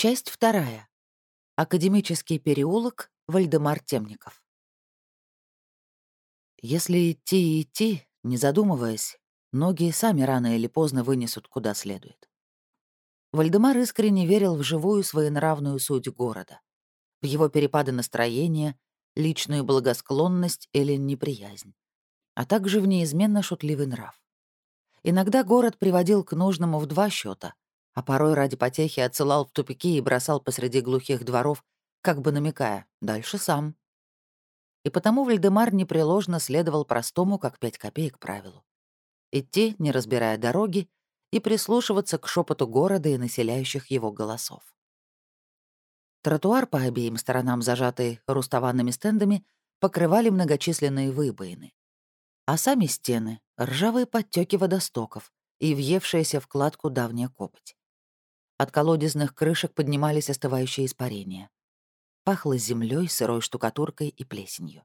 Часть вторая. Академический переулок, Вальдемар Темников. Если идти и идти, не задумываясь, ноги сами рано или поздно вынесут куда следует. Вальдемар искренне верил в живую своенравную суть города, в его перепады настроения, личную благосклонность или неприязнь, а также в неизменно шутливый нрав. Иногда город приводил к нужному в два счета, а порой ради потехи отсылал в тупики и бросал посреди глухих дворов, как бы намекая «дальше сам». И потому Вальдемар непреложно следовал простому, как пять копеек, правилу. Идти, не разбирая дороги, и прислушиваться к шепоту города и населяющих его голосов. Тротуар по обеим сторонам, зажатый рустованными стендами, покрывали многочисленные выбоины. А сами стены — ржавые подтеки водостоков и въевшаяся в кладку давняя копоть. От колодезных крышек поднимались остывающие испарения. Пахло землей, сырой штукатуркой и плесенью.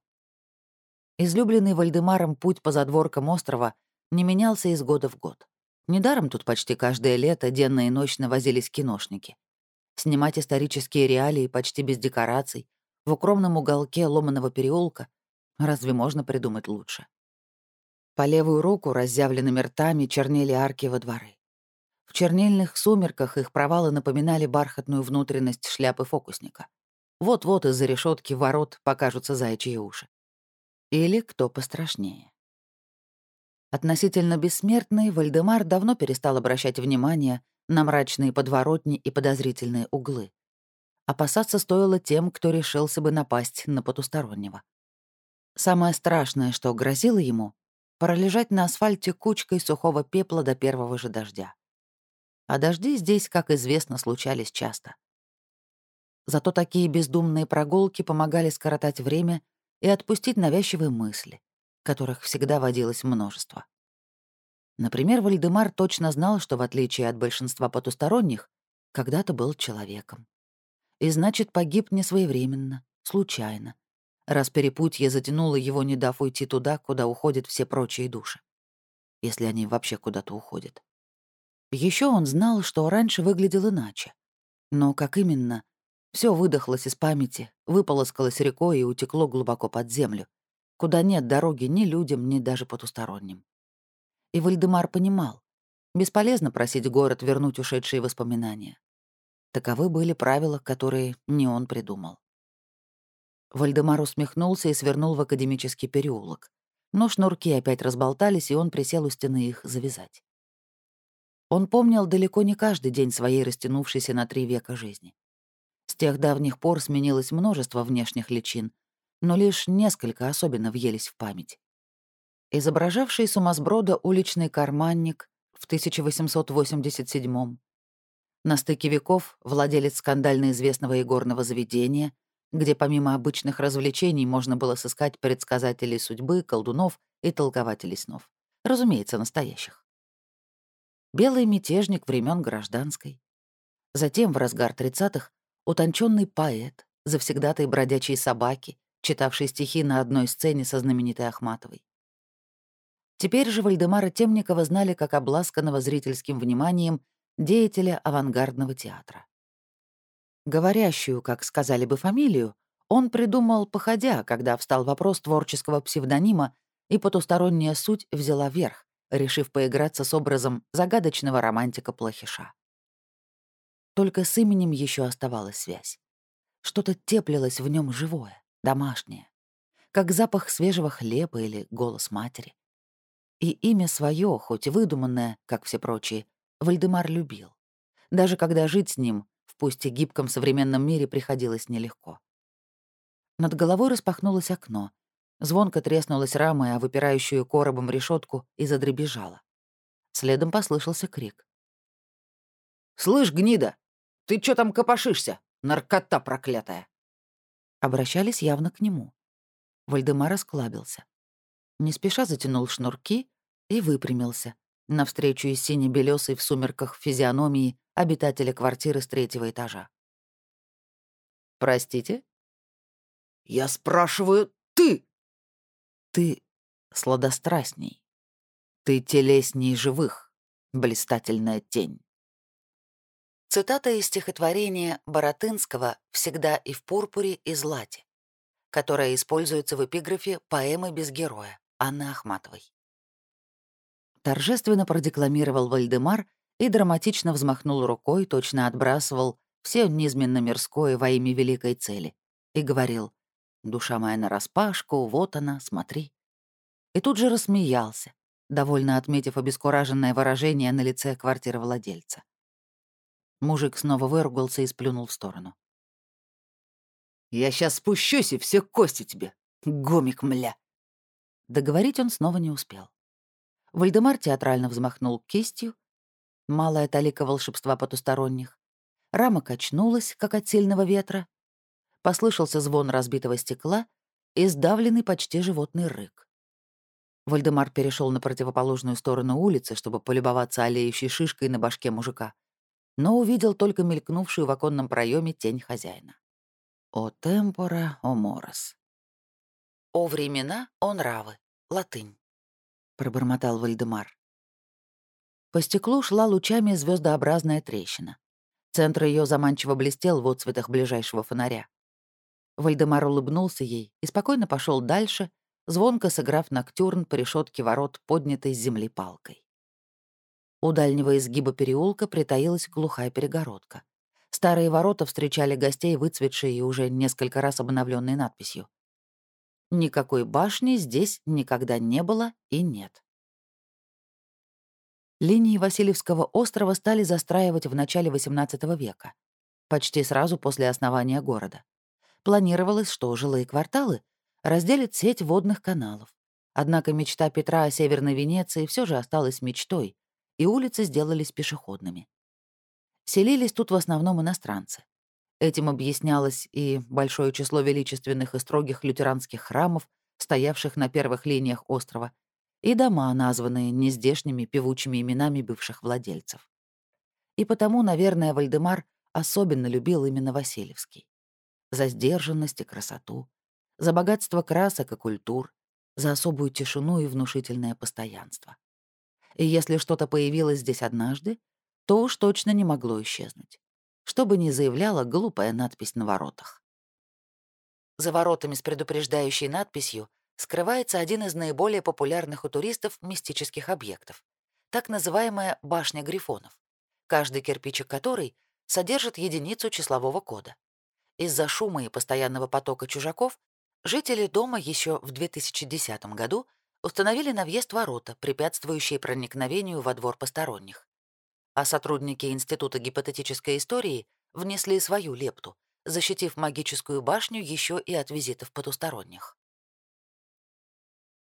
Излюбленный Вальдемаром путь по задворкам острова не менялся из года в год. Недаром тут почти каждое лето денно и ночно возились киношники. Снимать исторические реалии почти без декораций, в укромном уголке ломаного переулка, разве можно придумать лучше? По левую руку разъявленными ртами чернели арки во дворы. В чернильных сумерках их провалы напоминали бархатную внутренность шляпы фокусника. Вот-вот из-за решетки ворот покажутся заячьи уши. Или кто пострашнее. Относительно бессмертный, Вальдемар давно перестал обращать внимание на мрачные подворотни и подозрительные углы. Опасаться стоило тем, кто решился бы напасть на потустороннего. Самое страшное, что грозило ему — пролежать на асфальте кучкой сухого пепла до первого же дождя а дожди здесь, как известно, случались часто. Зато такие бездумные прогулки помогали скоротать время и отпустить навязчивые мысли, которых всегда водилось множество. Например, Вальдемар точно знал, что, в отличие от большинства потусторонних, когда-то был человеком. И значит, погиб не своевременно, случайно, раз перепутье затянуло его, не дав уйти туда, куда уходят все прочие души. Если они вообще куда-то уходят. Еще он знал, что раньше выглядел иначе. Но как именно? Все выдохлось из памяти, выполоскалось рекой и утекло глубоко под землю, куда нет дороги ни людям, ни даже потусторонним. И Вальдемар понимал, бесполезно просить город вернуть ушедшие воспоминания. Таковы были правила, которые не он придумал. Вальдемар усмехнулся и свернул в академический переулок. Но шнурки опять разболтались, и он присел у стены их завязать. Он помнил далеко не каждый день своей растянувшейся на три века жизни. С тех давних пор сменилось множество внешних личин, но лишь несколько особенно въелись в память. Изображавший сумасброда уличный карманник в 1887 на стыке веков владелец скандально известного игорного заведения, где помимо обычных развлечений можно было сыскать предсказателей судьбы, колдунов и толкователей снов. Разумеется, настоящих белый мятежник времен гражданской. Затем, в разгар тридцатых, утонченный поэт, завсегдатой бродячей собаки, читавший стихи на одной сцене со знаменитой Ахматовой. Теперь же Вальдемара Темникова знали как обласканного зрительским вниманием деятеля авангардного театра. Говорящую, как сказали бы, фамилию, он придумал, походя, когда встал вопрос творческого псевдонима, и потусторонняя суть взяла верх, решив поиграться с образом загадочного романтика-плохиша. Только с именем еще оставалась связь. Что-то теплилось в нем живое, домашнее, как запах свежего хлеба или голос матери. И имя свое, хоть и выдуманное, как все прочие, Вальдемар любил, даже когда жить с ним в пусть и гибком современном мире приходилось нелегко. Над головой распахнулось окно, Звонко треснулась рама, а выпирающую коробом решетку и задребежала. Следом послышался крик. «Слышь, гнида, ты чё там копошишься, наркота проклятая?» Обращались явно к нему. Вальдемар расклабился. Не спеша затянул шнурки и выпрямился, навстречу из сине-белёсой в сумерках физиономии обитателя квартиры с третьего этажа. «Простите?» «Я спрашиваю, ты!» Ты сладострастней. Ты телесней живых, блистательная тень. Цитата из стихотворения Боротынского «Всегда и в пурпуре и злате», которая используется в эпиграфе поэмы «Без героя» Анны Ахматовой. Торжественно продекламировал Вальдемар и драматично взмахнул рукой, точно отбрасывал все низменно мирское во имя великой цели, и говорил «Душа моя нараспашку, вот она, смотри». И тут же рассмеялся, довольно отметив обескураженное выражение на лице квартиры владельца. Мужик снова выругался и сплюнул в сторону. «Я сейчас спущусь и все кости тебе, гомик мля!» Договорить он снова не успел. Вальдемар театрально взмахнул кистью. Малая толика волшебства потусторонних. Рама качнулась, как от сильного ветра. Послышался звон разбитого стекла и сдавленный почти животный рык. Вальдемар перешел на противоположную сторону улицы, чтобы полюбоваться алеющей шишкой на башке мужика, но увидел только мелькнувшую в оконном проеме тень хозяина. «O tempora, o mores». «О времена, о нравы», латынь. — пробормотал Вальдемар. По стеклу шла лучами звездообразная трещина. Центр ее заманчиво блестел в отсветах ближайшего фонаря. Вальдемар улыбнулся ей и спокойно пошел дальше, звонко сыграв ноктюрн по решетке ворот, поднятой с земли палкой. У дальнего изгиба переулка притаилась глухая перегородка. Старые ворота встречали гостей, выцветшие и уже несколько раз обновленной надписью Никакой башни здесь никогда не было и нет. Линии Васильевского острова стали застраивать в начале XVIII века, почти сразу после основания города. Планировалось, что жилые кварталы разделят сеть водных каналов. Однако мечта Петра о Северной Венеции все же осталась мечтой, и улицы сделались пешеходными. Селились тут в основном иностранцы. Этим объяснялось и большое число величественных и строгих лютеранских храмов, стоявших на первых линиях острова, и дома, названные нездешними певучими именами бывших владельцев. И потому, наверное, Вальдемар особенно любил именно Васильевский. За сдержанность и красоту, за богатство красок и культур, за особую тишину и внушительное постоянство. И если что-то появилось здесь однажды, то уж точно не могло исчезнуть что бы ни заявляла глупая надпись на воротах. За воротами с предупреждающей надписью скрывается один из наиболее популярных у туристов мистических объектов — так называемая башня грифонов, каждый кирпичик которой содержит единицу числового кода. Из-за шума и постоянного потока чужаков жители дома еще в 2010 году установили на въезд ворота, препятствующие проникновению во двор посторонних а сотрудники Института гипотетической истории внесли свою лепту, защитив магическую башню еще и от визитов потусторонних.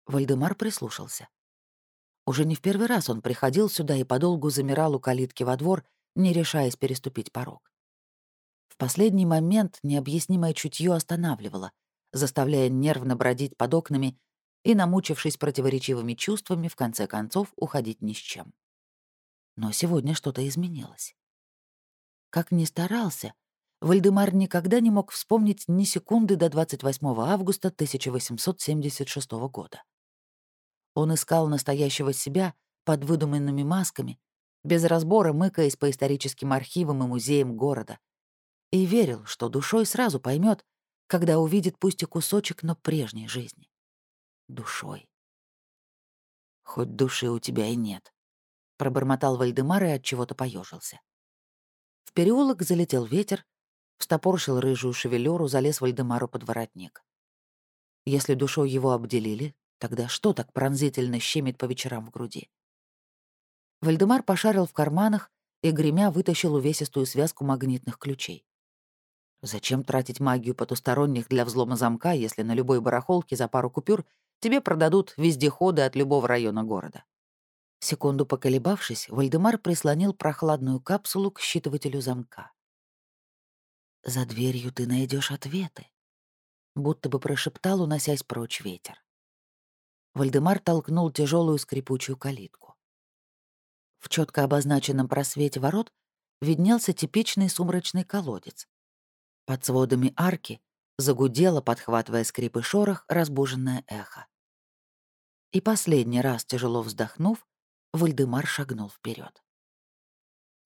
Вальдемар прислушался. Уже не в первый раз он приходил сюда и подолгу замирал у калитки во двор, не решаясь переступить порог. В последний момент необъяснимое чутье останавливало, заставляя нервно бродить под окнами и, намучившись противоречивыми чувствами, в конце концов уходить ни с чем. Но сегодня что-то изменилось. Как ни старался, Вальдемар никогда не мог вспомнить ни секунды до 28 августа 1876 года. Он искал настоящего себя под выдуманными масками, без разбора мыкаясь по историческим архивам и музеям города, и верил, что душой сразу поймет, когда увидит пусть и кусочек, но прежней жизни. Душой. Хоть души у тебя и нет пробормотал Вальдемар и отчего-то поежился. В переулок залетел ветер, встопоршил рыжую шевелюру, залез Вальдемару под воротник. Если душой его обделили, тогда что так пронзительно щемит по вечерам в груди? Вальдемар пошарил в карманах и, гремя, вытащил увесистую связку магнитных ключей. Зачем тратить магию потусторонних для взлома замка, если на любой барахолке за пару купюр тебе продадут вездеходы от любого района города? Секунду поколебавшись, Вальдемар прислонил прохладную капсулу к считывателю замка. «За дверью ты найдешь ответы», — будто бы прошептал, уносясь прочь ветер. Вальдемар толкнул тяжелую скрипучую калитку. В четко обозначенном просвете ворот виднелся типичный сумрачный колодец. Под сводами арки загудело, подхватывая скрип и шорох, разбуженное эхо. И последний раз, тяжело вздохнув, Вальдемар шагнул вперед.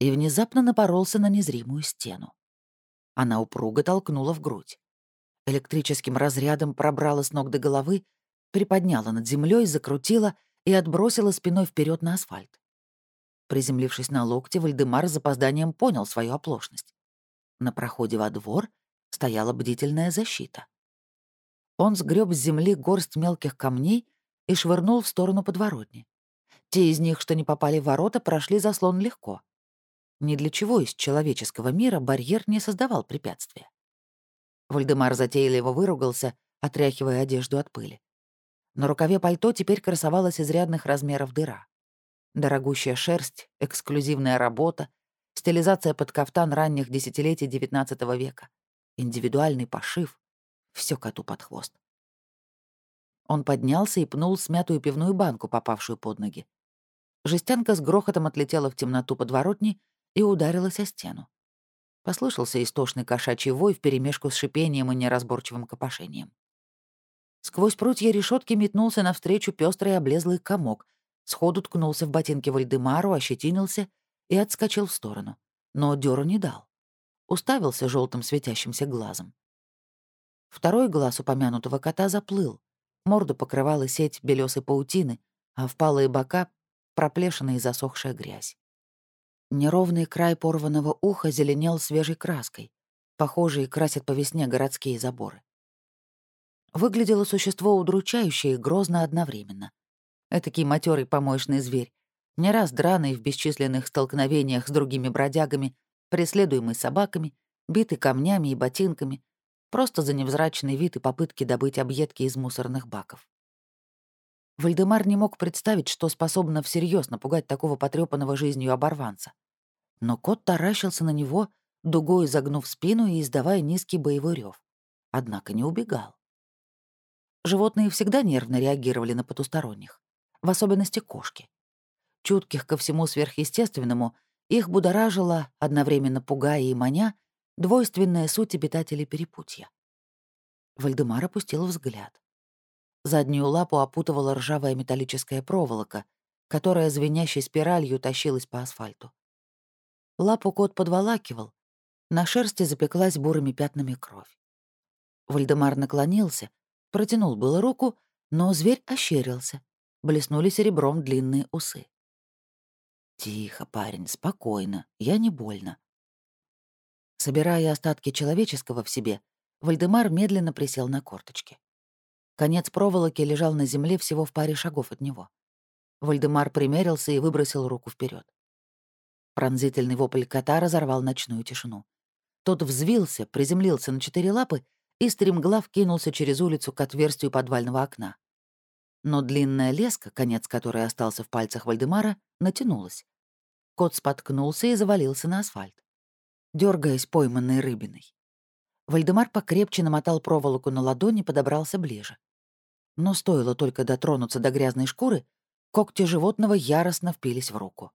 и внезапно напоролся на незримую стену. Она упруго толкнула в грудь. Электрическим разрядом пробрала с ног до головы, приподняла над землей, закрутила и отбросила спиной вперед на асфальт. Приземлившись на локте, Вальдемар с запозданием понял свою оплошность. На проходе во двор стояла бдительная защита. Он сгреб с земли горсть мелких камней и швырнул в сторону подворотни. Те из них, что не попали в ворота, прошли заслон легко. Ни для чего из человеческого мира барьер не создавал препятствия. Вальдемар затейливо выругался, отряхивая одежду от пыли. На рукаве пальто теперь красовалась изрядных размеров дыра. Дорогущая шерсть, эксклюзивная работа, стилизация под кафтан ранних десятилетий XIX века, индивидуальный пошив — все коту под хвост. Он поднялся и пнул смятую пивную банку, попавшую под ноги. Жестянка с грохотом отлетела в темноту подворотни и ударилась о стену. Послышался истошный кошачий вой вперемешку с шипением и неразборчивым копошением. Сквозь прутья решетки метнулся навстречу пестрый облезлый комок, сходу ткнулся в ботинки Вальдемару, ощетинился и отскочил в сторону. Но дёру не дал. Уставился желтым светящимся глазом. Второй глаз упомянутого кота заплыл. Морду покрывала сеть белесой паутины, а впалые бока — проплешина и засохшая грязь. Неровный край порванного уха зеленел свежей краской. Похожие красят по весне городские заборы. Выглядело существо удручающе и грозно одновременно. Этакий матерый помоечный зверь, не раз драный в бесчисленных столкновениях с другими бродягами, преследуемый собаками, битый камнями и ботинками, просто за невзрачный вид и попытки добыть объедки из мусорных баков. Вальдемар не мог представить, что способно всерьез напугать такого потрепанного жизнью оборванца. Но кот таращился на него, дугой загнув спину и издавая низкий боевой рев. Однако не убегал. Животные всегда нервно реагировали на потусторонних, в особенности кошки. Чутких ко всему сверхъестественному, их будоражила, одновременно пугая и маня, двойственная суть обитателей перепутья. Вальдемар опустил взгляд. Заднюю лапу опутывала ржавая металлическая проволока, которая звенящей спиралью тащилась по асфальту. Лапу кот подволакивал. На шерсти запеклась бурыми пятнами кровь. Вальдемар наклонился, протянул было руку, но зверь ощерился. Блеснули серебром длинные усы. «Тихо, парень, спокойно, я не больно». Собирая остатки человеческого в себе, Вальдемар медленно присел на корточки. Конец проволоки лежал на земле всего в паре шагов от него. Вальдемар примерился и выбросил руку вперед. Пронзительный вопль кота разорвал ночную тишину. Тот взвился, приземлился на четыре лапы и стремглав кинулся через улицу к отверстию подвального окна. Но длинная леска, конец которой остался в пальцах Вальдемара, натянулась. Кот споткнулся и завалился на асфальт, дергаясь пойманной рыбиной. Вальдемар покрепче намотал проволоку на ладони и подобрался ближе. Но стоило только дотронуться до грязной шкуры, когти животного яростно впились в руку.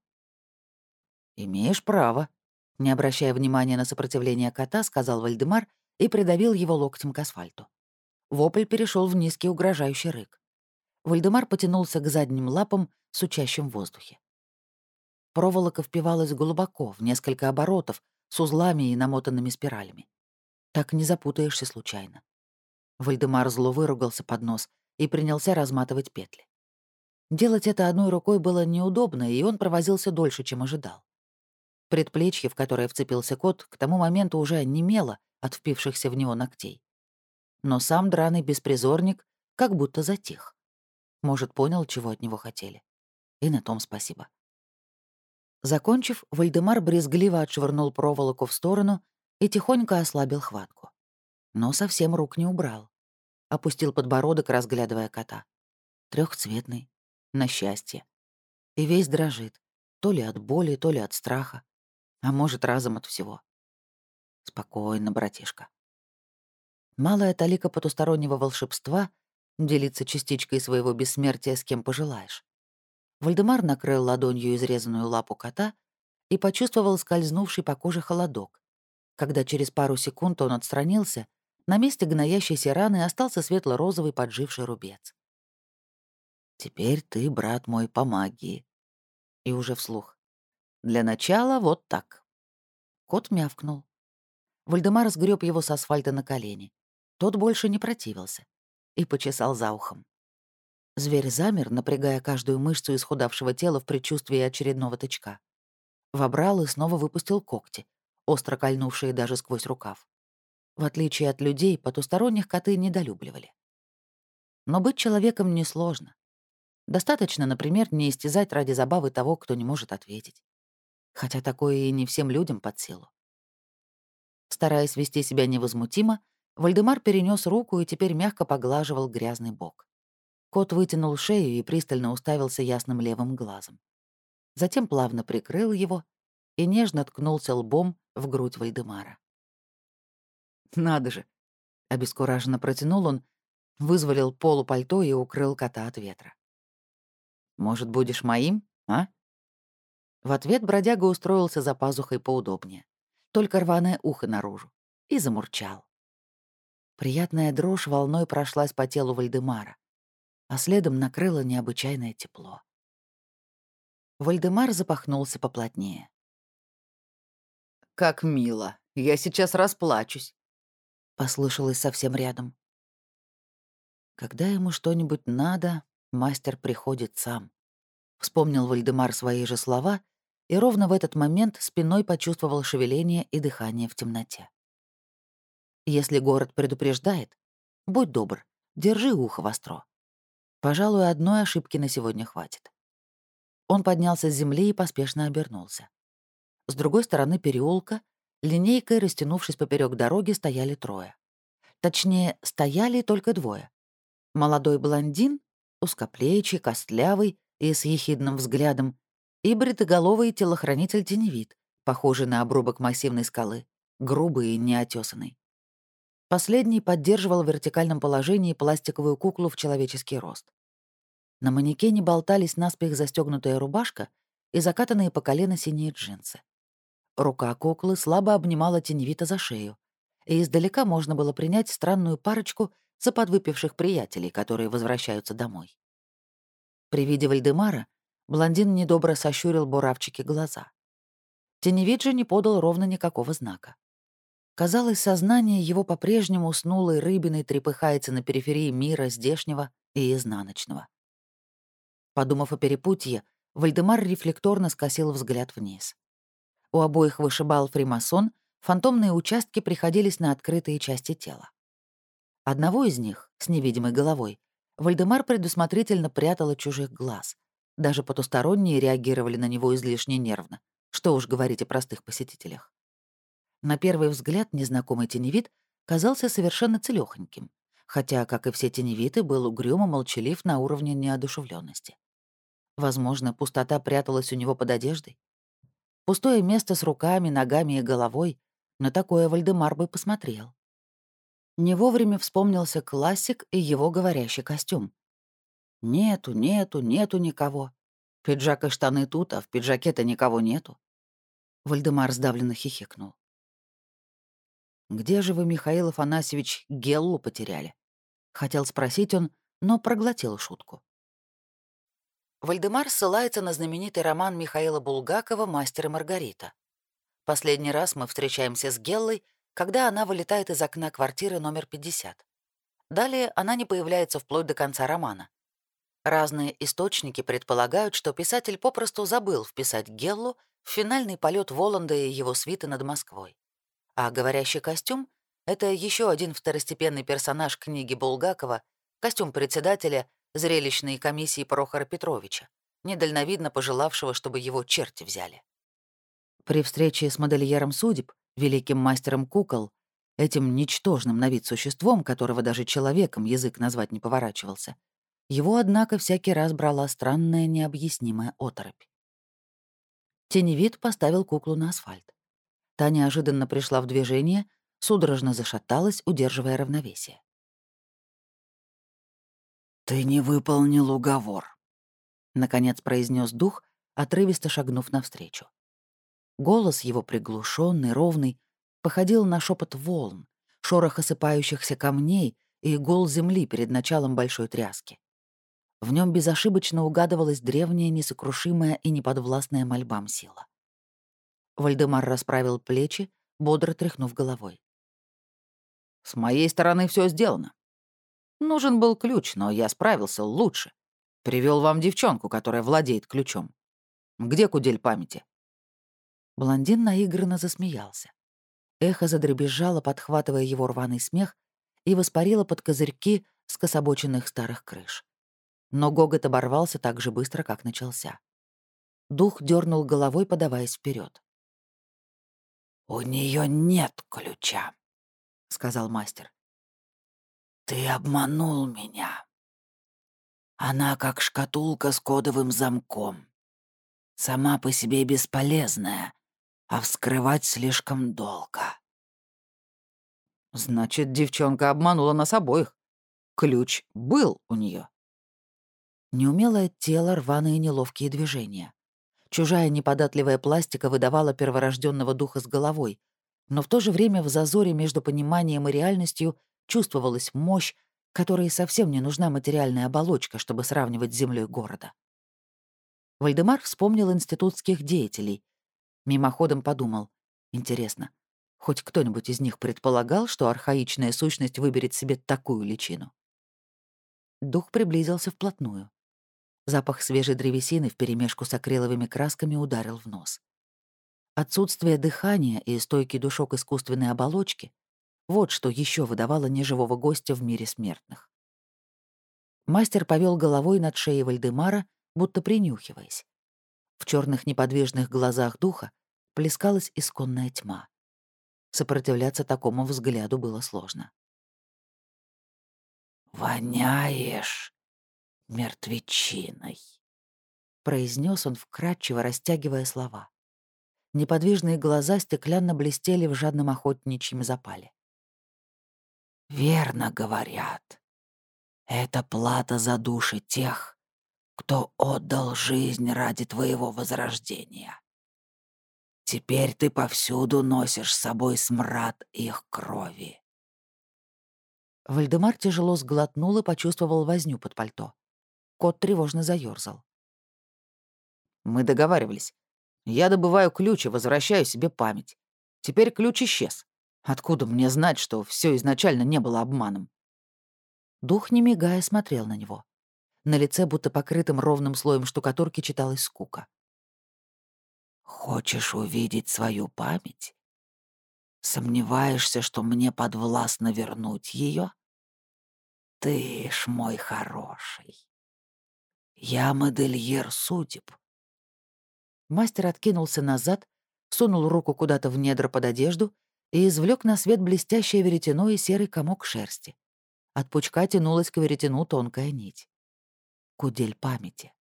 «Имеешь право», — не обращая внимания на сопротивление кота, сказал Вальдемар и придавил его локтем к асфальту. Вопль перешел в низкий угрожающий рык. Вальдемар потянулся к задним лапам, сучащим в воздухе. Проволока впивалась глубоко, в несколько оборотов, с узлами и намотанными спиралями. Так не запутаешься случайно. Вальдемар зло выругался под нос и принялся разматывать петли. Делать это одной рукой было неудобно, и он провозился дольше, чем ожидал. Предплечье, в которое вцепился кот, к тому моменту уже немело от впившихся в него ногтей. Но сам драный беспризорник как будто затих. Может, понял, чего от него хотели. И на том спасибо. Закончив, Вальдемар брезгливо отшвырнул проволоку в сторону и тихонько ослабил хватку. Но совсем рук не убрал. Опустил подбородок, разглядывая кота. Трехцветный, на счастье. И весь дрожит, то ли от боли, то ли от страха. А может, разом от всего. Спокойно, братишка. Малая талика потустороннего волшебства делиться частичкой своего бессмертия с кем пожелаешь. Вальдемар накрыл ладонью изрезанную лапу кота и почувствовал скользнувший по коже холодок. Когда через пару секунд он отстранился, на месте гноящейся раны остался светло-розовый подживший рубец. «Теперь ты, брат мой, по магии». И уже вслух. Для начала вот так». Кот мявкнул. Вальдемар сгреб его с асфальта на колени. Тот больше не противился и почесал за ухом. Зверь замер, напрягая каждую мышцу исхудавшего тела в предчувствии очередного тычка. Вобрал и снова выпустил когти, остро кольнувшие даже сквозь рукав. В отличие от людей, потусторонних коты недолюбливали. Но быть человеком несложно. Достаточно, например, не истязать ради забавы того, кто не может ответить. Хотя такое и не всем людям под силу. Стараясь вести себя невозмутимо, Вальдемар перенес руку и теперь мягко поглаживал грязный бок. Кот вытянул шею и пристально уставился ясным левым глазом. Затем плавно прикрыл его и нежно ткнулся лбом в грудь Вальдемара. «Надо же!» — обескураженно протянул он, вызволил полу пальто и укрыл кота от ветра. «Может, будешь моим, а?» В ответ бродяга устроился за пазухой поудобнее, только рваное ухо наружу, и замурчал. Приятная дрожь волной прошлась по телу Вальдемара, а следом накрыло необычайное тепло. Вальдемар запахнулся поплотнее. «Как мило! Я сейчас расплачусь!» — послышалось совсем рядом. Когда ему что-нибудь надо, мастер приходит сам. Вспомнил Вальдемар свои же слова и ровно в этот момент спиной почувствовал шевеление и дыхание в темноте. Если город предупреждает, будь добр, держи ухо востро. Пожалуй, одной ошибки на сегодня хватит. Он поднялся с земли и поспешно обернулся. С другой стороны переулка, линейкой, растянувшись поперек дороги, стояли трое. Точнее, стояли только двое. Молодой блондин, узкоплечий, костлявый и с ехидным взглядом, и бритоголовый телохранитель теневид, похожий на обрубок массивной скалы, грубый и неотесанный. Последний поддерживал в вертикальном положении пластиковую куклу в человеческий рост. На манекене болтались наспех застегнутая рубашка и закатанные по колено синие джинсы. Рука куклы слабо обнимала теневито за шею, и издалека можно было принять странную парочку за подвыпивших приятелей, которые возвращаются домой. При виде Вальдемара блондин недобро сощурил буравчики глаза. Теневид же не подал ровно никакого знака. Казалось, сознание его по-прежнему уснулой рыбиной трепыхается на периферии мира здешнего и изнаночного. Подумав о перепутье, Вальдемар рефлекторно скосил взгляд вниз. У обоих вышибал фримасон, фантомные участки приходились на открытые части тела. Одного из них, с невидимой головой, Вальдемар предусмотрительно прятал от чужих глаз. Даже потусторонние реагировали на него излишне нервно. Что уж говорить о простых посетителях. На первый взгляд незнакомый теневид казался совершенно целёхоньким, хотя, как и все теневиды, был угрюмо молчалив на уровне неодушевленности. Возможно, пустота пряталась у него под одеждой. Пустое место с руками, ногами и головой. На такое Вальдемар бы посмотрел. Не вовремя вспомнился классик и его говорящий костюм. Нету, нету, нету никого. Пиджак и штаны тут, а в пиджаке-то никого нету. Вальдемар сдавленно хихикнул. «Где же вы, Михаил Афанасьевич, Геллу потеряли?» Хотел спросить он, но проглотил шутку. Вальдемар ссылается на знаменитый роман Михаила Булгакова «Мастер и Маргарита». Последний раз мы встречаемся с Геллой, когда она вылетает из окна квартиры номер 50. Далее она не появляется вплоть до конца романа. Разные источники предполагают, что писатель попросту забыл вписать Геллу в финальный полет Воланда и его свиты над Москвой. А говорящий костюм — это еще один второстепенный персонаж книги Булгакова, костюм председателя зрелищной комиссии Прохора Петровича, недальновидно пожелавшего, чтобы его черти взяли. При встрече с модельером судеб, великим мастером кукол, этим ничтожным на вид существом, которого даже человеком язык назвать не поворачивался, его, однако, всякий раз брала странная необъяснимая оторопь. Теневид поставил куклу на асфальт. Та неожиданно пришла в движение, судорожно зашаталась, удерживая равновесие. «Ты не выполнил уговор», — наконец произнес дух, отрывисто шагнув навстречу. Голос его приглушенный, ровный, походил на шепот волн, шорох осыпающихся камней и гол земли перед началом большой тряски. В нем безошибочно угадывалась древняя, несокрушимая и неподвластная мольбам сила. Вальдемар расправил плечи, бодро тряхнув головой. «С моей стороны все сделано. Нужен был ключ, но я справился лучше. Привел вам девчонку, которая владеет ключом. Где кудель памяти?» Блондин наигранно засмеялся. Эхо задребезжало, подхватывая его рваный смех, и воспарило под козырьки скособоченных старых крыш. Но гогот оборвался так же быстро, как начался. Дух дернул головой, подаваясь вперед. «У нее нет ключа», — сказал мастер. «Ты обманул меня. Она как шкатулка с кодовым замком. Сама по себе бесполезная, а вскрывать слишком долго. Значит, девчонка обманула нас обоих. Ключ был у нее. Неумелое тело, рваные неловкие движения. Чужая неподатливая пластика выдавала перворожденного духа с головой, но в то же время в зазоре между пониманием и реальностью чувствовалась мощь, которой совсем не нужна материальная оболочка, чтобы сравнивать с землей города. Вальдемар вспомнил институтских деятелей, Мимоходом подумал. Интересно, хоть кто-нибудь из них предполагал, что архаичная сущность выберет себе такую личину? Дух приблизился вплотную. Запах свежей древесины вперемешку с акриловыми красками ударил в нос. Отсутствие дыхания и стойкий душок искусственной оболочки — вот что еще выдавало неживого гостя в мире смертных. Мастер повел головой над шеей Вальдемара, будто принюхиваясь. В черных неподвижных глазах духа плескалась исконная тьма. Сопротивляться такому взгляду было сложно. «Воняешь мертвечиной», — произнес он вкрадчиво, растягивая слова. Неподвижные глаза стеклянно блестели в жадном охотничьем запале. «Верно говорят. Это плата за души тех, кто отдал жизнь ради твоего возрождения. Теперь ты повсюду носишь с собой смрад их крови. Вальдемар тяжело сглотнул и почувствовал возню под пальто. Кот тревожно заёрзал. «Мы договаривались. Я добываю ключ и возвращаю себе память. Теперь ключ исчез. Откуда мне знать, что все изначально не было обманом?» Дух, не мигая, смотрел на него. На лице, будто покрытым ровным слоем штукатурки, читалась скука. Хочешь увидеть свою память? Сомневаешься, что мне подвластно вернуть ее? Ты ж мой хороший. Я модельер судеб. Мастер откинулся назад, сунул руку куда-то в недра под одежду и извлек на свет блестящее веретено и серый комок шерсти. От пучка тянулась к веретену тонкая нить. Кудель памяти.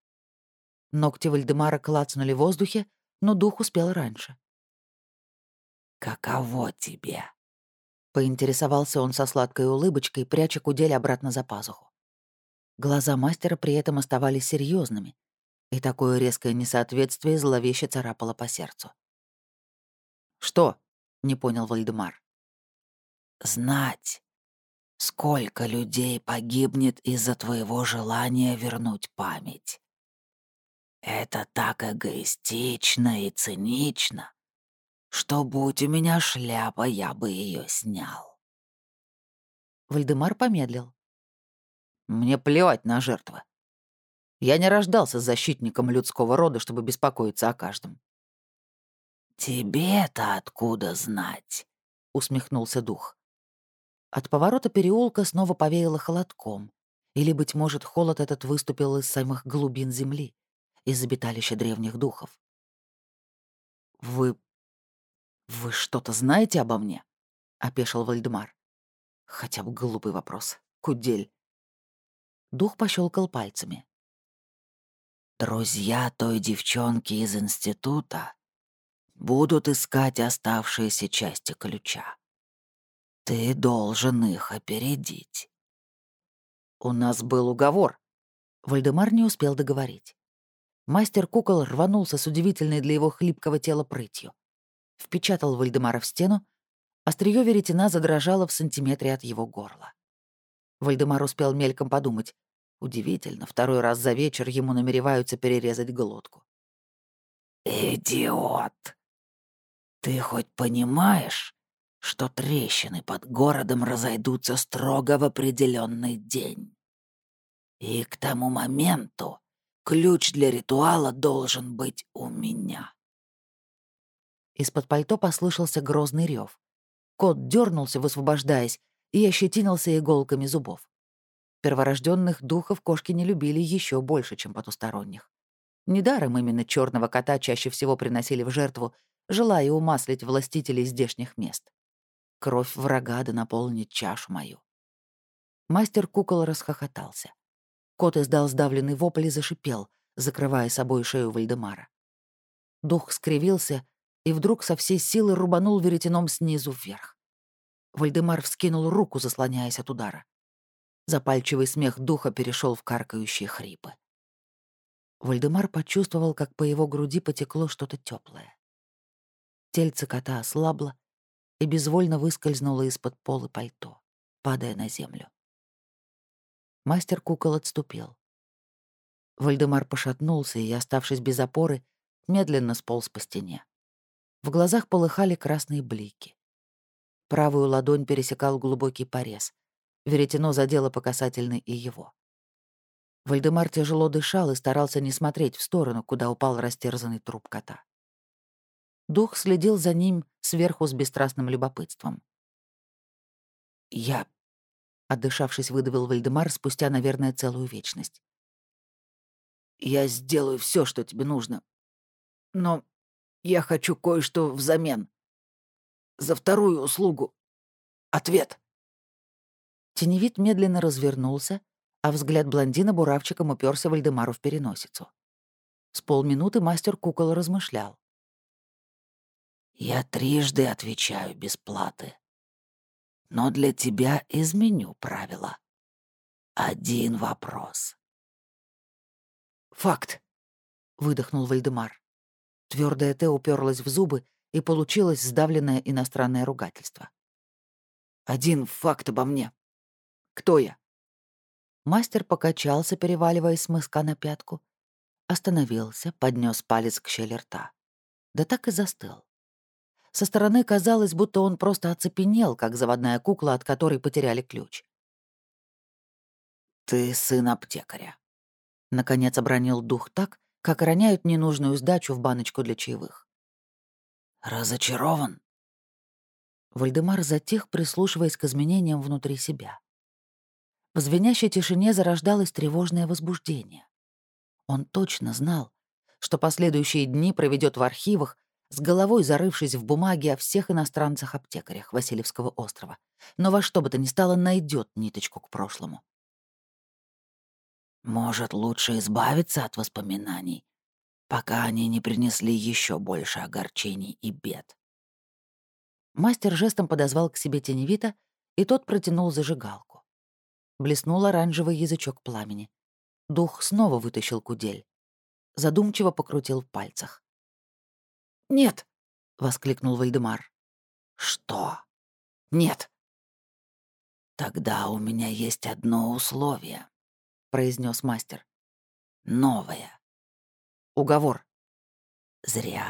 Ногти Вальдемара клацнули в воздухе, но дух успел раньше. «Каково тебе?» — поинтересовался он со сладкой улыбочкой, пряча кудель обратно за пазуху. Глаза мастера при этом оставались серьезными, и такое резкое несоответствие зловеще царапало по сердцу. «Что?» — не понял Вальдемар. «Знать, сколько людей погибнет из-за твоего желания вернуть память. Это так эгоистично и цинично, что, будь у меня шляпа, я бы ее снял. Вальдемар помедлил. Мне плевать на жертвы. Я не рождался защитником людского рода, чтобы беспокоиться о каждом. «Тебе-то откуда знать?» — усмехнулся дух. От поворота переулка снова повеяло холодком. Или, быть может, холод этот выступил из самых глубин земли из обиталища древних духов. «Вы... вы что-то знаете обо мне?» — опешил Вальдемар. Хотя бы глупый вопрос. Кудель. Дух пощелкал пальцами. «Друзья той девчонки из института будут искать оставшиеся части ключа. Ты должен их опередить». «У нас был уговор». Вальдемар не успел договорить. Мастер кукол рванулся с удивительной для его хлипкого тела прытью. Впечатал Вальдемара в стену, острие веретена задрожало в сантиметре от его горла. Вальдемар успел мельком подумать. Удивительно, второй раз за вечер ему намереваются перерезать глотку. «Идиот!» «Ты хоть понимаешь, что трещины под городом разойдутся строго в определенный день? И к тому моменту ключ для ритуала должен быть у меня». Из-под пальто послышался грозный рев. Кот дернулся, высвобождаясь, и ощетинился иголками зубов. Перворожденных духов кошки не любили еще больше, чем потусторонних. Недаром именно черного кота чаще всего приносили в жертву, желая умаслить властителей здешних мест. Кровь врага да наполнит чашу мою. Мастер кукол расхохотался. Кот издал сдавленный вопль и зашипел, закрывая собой шею Вальдемара. Дух скривился и вдруг со всей силы рубанул веретеном снизу вверх. Вальдемар вскинул руку, заслоняясь от удара. Запальчивый смех духа перешел в каркающие хрипы. Вальдемар почувствовал, как по его груди потекло что-то теплое. Тельце кота ослабло и безвольно выскользнуло из-под полы пальто, падая на землю. Мастер кукол отступил. Вальдемар пошатнулся и, оставшись без опоры, медленно сполз по стене. В глазах полыхали красные блики. Правую ладонь пересекал глубокий порез. Веретено задело по касательной и его. Вальдемар тяжело дышал и старался не смотреть в сторону, куда упал растерзанный труп кота. Дух следил за ним сверху с бесстрастным любопытством. «Я...» — отдышавшись, выдавил Вальдемар спустя, наверное, целую вечность. «Я сделаю все, что тебе нужно. Но я хочу кое-что взамен. За вторую услугу. Ответ. Теневид медленно развернулся, а взгляд блондина буравчиком уперся Вальдемару в переносицу. С полминуты мастер кукол размышлял. «Я трижды отвечаю без платы. Но для тебя изменю правила. Один вопрос». «Факт», — выдохнул Вальдемар. Твердая Т уперлась в зубы, и получилось сдавленное иностранное ругательство. «Один факт обо мне. Кто я?» Мастер покачался, переваливаясь с мыска на пятку. Остановился, поднес палец к щели рта. Да так и застыл. Со стороны казалось, будто он просто оцепенел, как заводная кукла, от которой потеряли ключ. «Ты сын аптекаря», — наконец обронил дух так, как роняют ненужную сдачу в баночку для чаевых. «Разочарован?» Вальдемар затих, прислушиваясь к изменениям внутри себя. В звенящей тишине зарождалось тревожное возбуждение. Он точно знал, что последующие дни проведет в архивах, с головой зарывшись в бумаге о всех иностранцах-аптекарях Васильевского острова, но во что бы то ни стало найдет ниточку к прошлому. Может, лучше избавиться от воспоминаний, пока они не принесли еще больше огорчений и бед. Мастер жестом подозвал к себе теневита, и тот протянул зажигалку. Блеснул оранжевый язычок пламени. Дух снова вытащил кудель. Задумчиво покрутил в пальцах. «Нет!» — воскликнул Вальдемар. «Что? Нет!» «Тогда у меня есть одно условие», — произнес мастер. «Новое. Уговор». «Зря».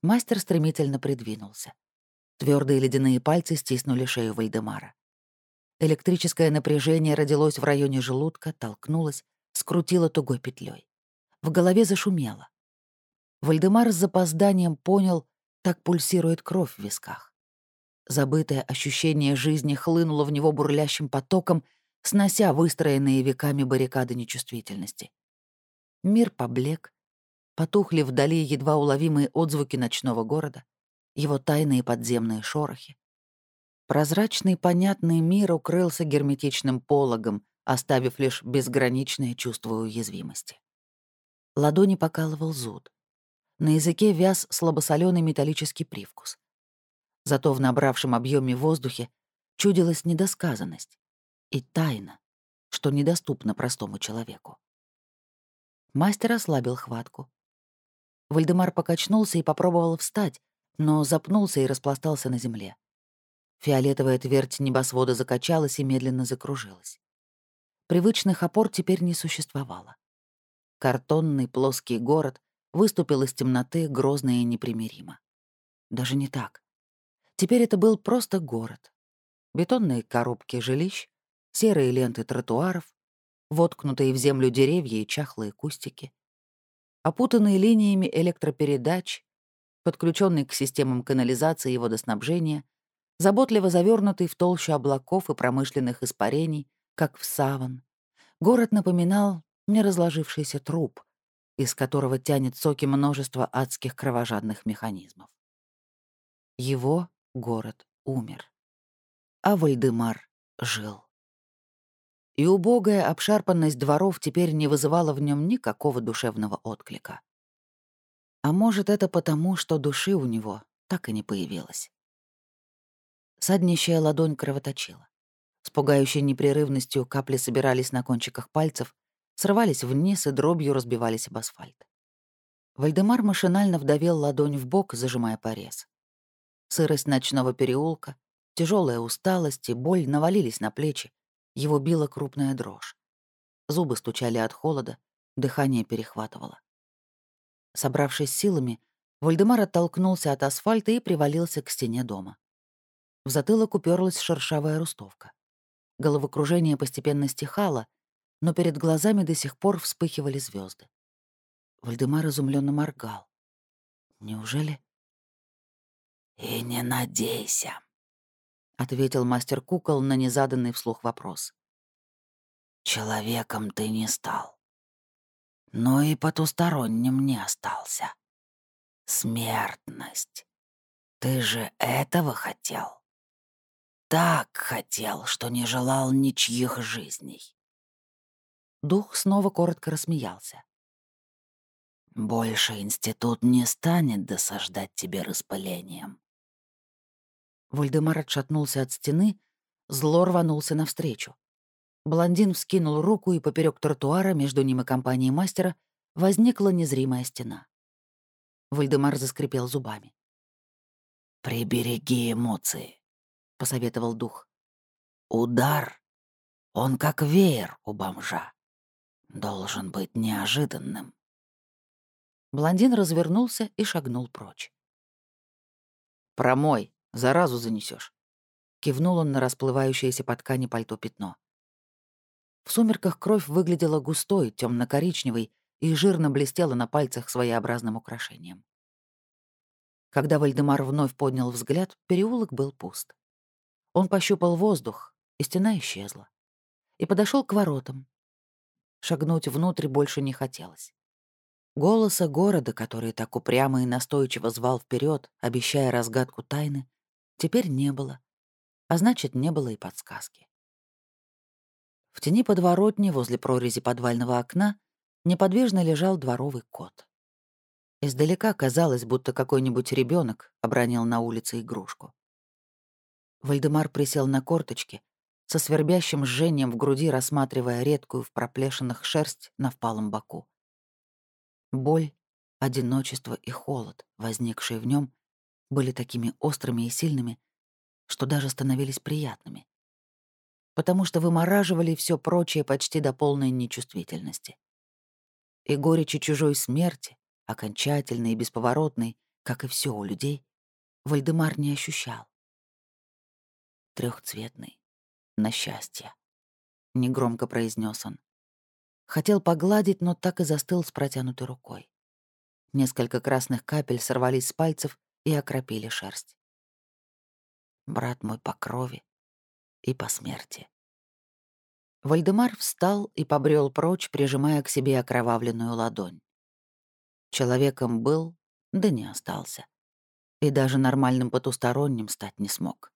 Мастер стремительно придвинулся. Твердые ледяные пальцы стиснули шею Вальдемара. Электрическое напряжение родилось в районе желудка, толкнулось, скрутило тугой петлей. В голове зашумело. Вальдемар с запозданием понял, так пульсирует кровь в висках. Забытое ощущение жизни хлынуло в него бурлящим потоком, снося выстроенные веками баррикады нечувствительности. Мир поблек, потухли вдали едва уловимые отзвуки ночного города, его тайные подземные шорохи. Прозрачный понятный мир укрылся герметичным пологом, оставив лишь безграничное чувство уязвимости. Ладони покалывал зуд. На языке вяз слабосоленый металлический привкус. Зато в набравшем объеме воздухе чудилась недосказанность и тайна, что недоступна простому человеку. Мастер ослабил хватку. Вальдемар покачнулся и попробовал встать, но запнулся и распластался на земле. Фиолетовая твердь небосвода закачалась и медленно закружилась. Привычных опор теперь не существовало. Картонный плоский город выступил из темноты грозно и непримиримо. Даже не так. Теперь это был просто город. Бетонные коробки жилищ, серые ленты тротуаров, воткнутые в землю деревья и чахлые кустики, опутанные линиями электропередач, подключенный к системам канализации и водоснабжения, заботливо завернутый в толщу облаков и промышленных испарений, как в саван. Город напоминал неразложившийся труп, из которого тянет соки множество адских кровожадных механизмов. Его город умер. А Вальдемар жил. И убогая обшарпанность дворов теперь не вызывала в нем никакого душевного отклика. А может, это потому, что души у него так и не появилось. Саднищая ладонь кровоточила. С пугающей непрерывностью капли собирались на кончиках пальцев, срывались вниз и дробью разбивались об асфальт. Вальдемар машинально вдавил ладонь в бок, зажимая порез. Сырость ночного переулка, тяжелая усталость и боль навалились на плечи, его била крупная дрожь. Зубы стучали от холода, дыхание перехватывало. Собравшись с силами, Вальдемар оттолкнулся от асфальта и привалился к стене дома. В затылок уперлась шершавая рустовка. Головокружение постепенно стихало, но перед глазами до сих пор вспыхивали звезды. Вальдемар изумленно моргал. Неужели? «И не надейся», — ответил мастер кукол на незаданный вслух вопрос. «Человеком ты не стал но и потусторонним не остался. Смертность. Ты же этого хотел? Так хотел, что не желал ничьих жизней. Дух снова коротко рассмеялся. Больше институт не станет досаждать тебе распылением. Вольдемар отшатнулся от стены, зло рванулся навстречу. Блондин вскинул руку, и поперек тротуара между ним и компанией мастера возникла незримая стена. Вальдемар заскрипел зубами. «Прибереги эмоции», — посоветовал дух. «Удар, он как веер у бомжа. Должен быть неожиданным». Блондин развернулся и шагнул прочь. «Промой, заразу занесешь. кивнул он на расплывающееся по ткани пальто пятно. В сумерках кровь выглядела густой, темно коричневой и жирно блестела на пальцах своеобразным украшением. Когда Вальдемар вновь поднял взгляд, переулок был пуст. Он пощупал воздух, и стена исчезла. И подошел к воротам. Шагнуть внутрь больше не хотелось. Голоса города, который так упрямо и настойчиво звал вперед, обещая разгадку тайны, теперь не было. А значит, не было и подсказки. В тени подворотни возле прорези подвального окна неподвижно лежал дворовый кот. Издалека казалось, будто какой-нибудь ребенок обронил на улице игрушку. Вальдемар присел на корточки, со свербящим жжением в груди рассматривая редкую в проплешинах шерсть на впалом боку. Боль, одиночество и холод, возникшие в нем, были такими острыми и сильными, что даже становились приятными потому что вымораживали все прочее почти до полной нечувствительности. И горечи чужой смерти, окончательной и бесповоротной, как и все у людей, Вальдемар не ощущал. Трехцветный, на счастье, негромко произнес он. Хотел погладить, но так и застыл с протянутой рукой. Несколько красных капель сорвались с пальцев и окропили шерсть. Брат мой по крови, и по смерти. Вальдемар встал и побрел прочь, прижимая к себе окровавленную ладонь. Человеком был, да не остался. И даже нормальным потусторонним стать не смог.